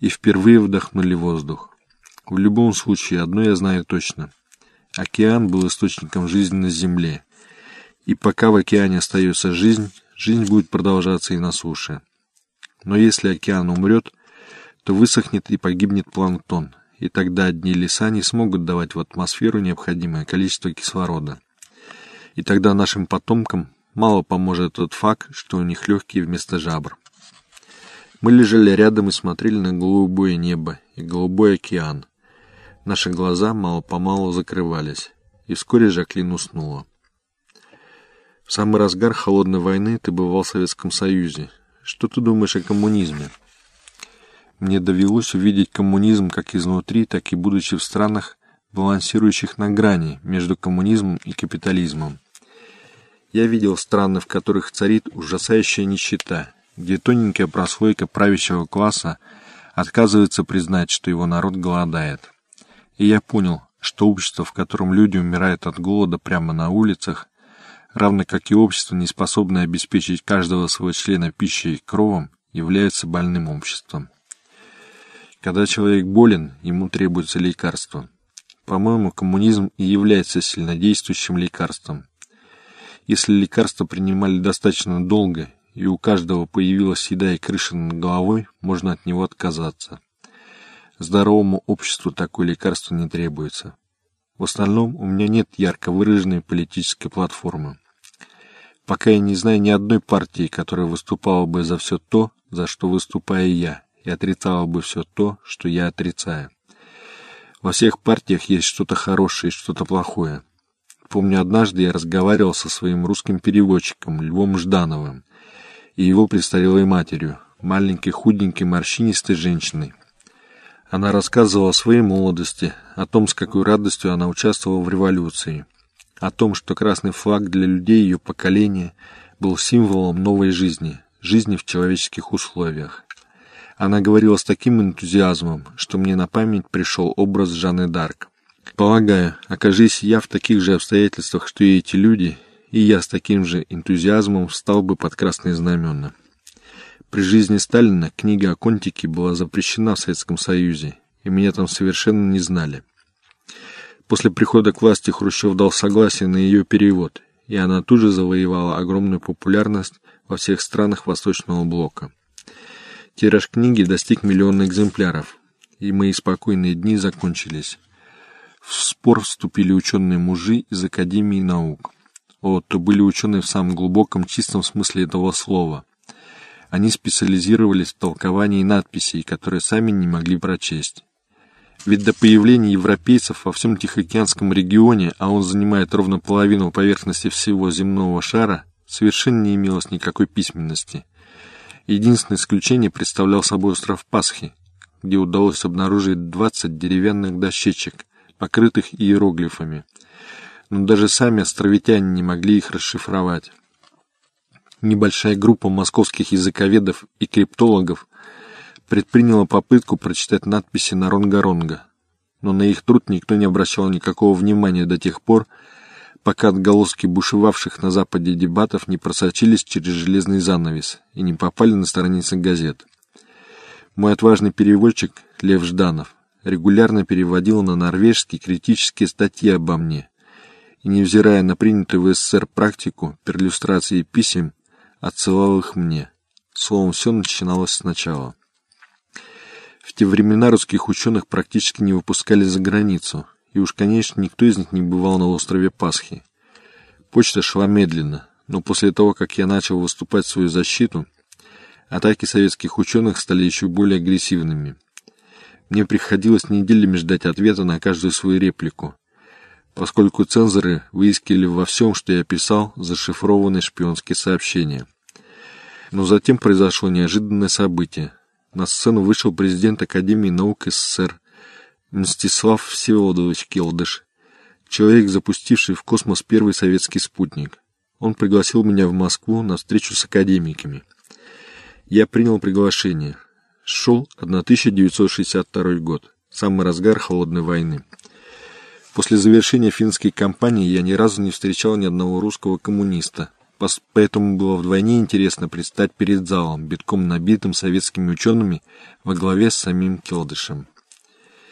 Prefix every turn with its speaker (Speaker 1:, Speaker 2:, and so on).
Speaker 1: и впервые вдохнули воздух. В любом случае, одно я знаю точно. Океан был источником жизни на Земле. И пока в океане остается жизнь, жизнь будет продолжаться и на суше. Но если океан умрет, то высохнет и погибнет планктон, и тогда одни леса не смогут давать в атмосферу необходимое количество кислорода. И тогда нашим потомкам мало поможет тот факт, что у них легкие вместо жабр. Мы лежали рядом и смотрели на голубое небо и голубой океан. Наши глаза мало-помалу закрывались, и вскоре Жаклин уснула. В самый разгар холодной войны ты бывал в Советском Союзе. Что ты думаешь о коммунизме? Мне довелось увидеть коммунизм как изнутри, так и будучи в странах, балансирующих на грани между коммунизмом и капитализмом. Я видел страны, в которых царит ужасающая нищета, где тоненькая прослойка правящего класса отказывается признать, что его народ голодает. И я понял, что общество, в котором люди умирают от голода прямо на улицах, равно как и общество, не способное обеспечить каждого своего члена пищей и кровом, является больным обществом. Когда человек болен, ему требуется лекарство. По-моему, коммунизм и является сильнодействующим лекарством. Если лекарства принимали достаточно долго, и у каждого появилась еда и крыша над головой, можно от него отказаться. Здоровому обществу такое лекарство не требуется. В остальном у меня нет ярко выраженной политической платформы. Пока я не знаю ни одной партии, которая выступала бы за все то, за что выступаю я, и отрицала бы все то, что я отрицаю. Во всех партиях есть что-то хорошее и что-то плохое. Помню, однажды я разговаривал со своим русским переводчиком Львом Ждановым и его престарелой матерью, маленькой худенькой морщинистой женщиной, она рассказывала о своей молодости, о том, с какой радостью она участвовала в революции, о том, что красный флаг для людей ее поколения был символом новой жизни, жизни в человеческих условиях. Она говорила с таким энтузиазмом, что мне на память пришел образ Жанны Дарк. Полагаю, окажись я в таких же обстоятельствах, что и эти люди, и я с таким же энтузиазмом встал бы под красные знамена. При жизни Сталина книга о Контике была запрещена в Советском Союзе, и меня там совершенно не знали. После прихода к власти Хрущев дал согласие на ее перевод, и она тут же завоевала огромную популярность во всех странах Восточного Блока. Тираж книги достиг миллиона экземпляров, и мои спокойные дни закончились. В спор вступили ученые-мужи из Академии наук. То были ученые в самом глубоком, чистом смысле этого слова – они специализировались в толковании надписей, которые сами не могли прочесть. Ведь до появления европейцев во всем Тихоокеанском регионе, а он занимает ровно половину поверхности всего земного шара, совершенно не имелось никакой письменности. Единственное исключение представлял собой остров Пасхи, где удалось обнаружить 20 деревянных дощечек, покрытых иероглифами. Но даже сами островитяне не могли их расшифровать небольшая группа московских языковедов и криптологов предприняла попытку прочитать надписи на ронга-ронга, но на их труд никто не обращал никакого внимания до тех пор, пока отголоски бушевавших на Западе дебатов не просочились через железный занавес и не попали на страницы газет. Мой отважный переводчик Лев Жданов регулярно переводил на норвежский критические статьи обо мне, и, невзирая на принятую в СССР практику перлюстрации писем, отсылал их мне. Словом, все начиналось сначала. В те времена русских ученых практически не выпускали за границу, и уж, конечно, никто из них не бывал на острове Пасхи. Почта шла медленно, но после того, как я начал выступать в свою защиту, атаки советских ученых стали еще более агрессивными. Мне приходилось неделями ждать ответа на каждую свою реплику, поскольку цензоры выискивали во всем, что я писал, зашифрованные шпионские сообщения. Но затем произошло неожиданное событие. На сцену вышел президент Академии наук СССР Мстислав Всеволодович Келдыш, человек, запустивший в космос первый советский спутник. Он пригласил меня в Москву на встречу с академиками. Я принял приглашение. Шел 1962 год, самый разгар холодной войны. После завершения финской кампании я ни разу не встречал ни одного русского коммуниста, поэтому было вдвойне интересно предстать перед залом, битком набитым советскими учеными во главе с самим Келдышем.